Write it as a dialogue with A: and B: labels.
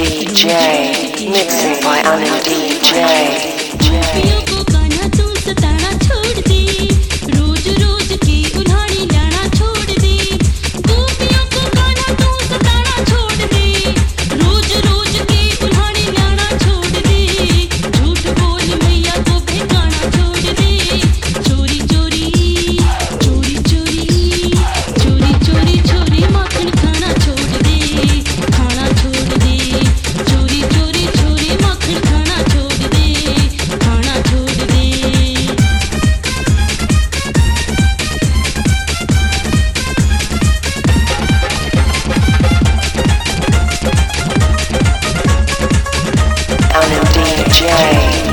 A: DJ. Mixing by Alan DJ. DJ.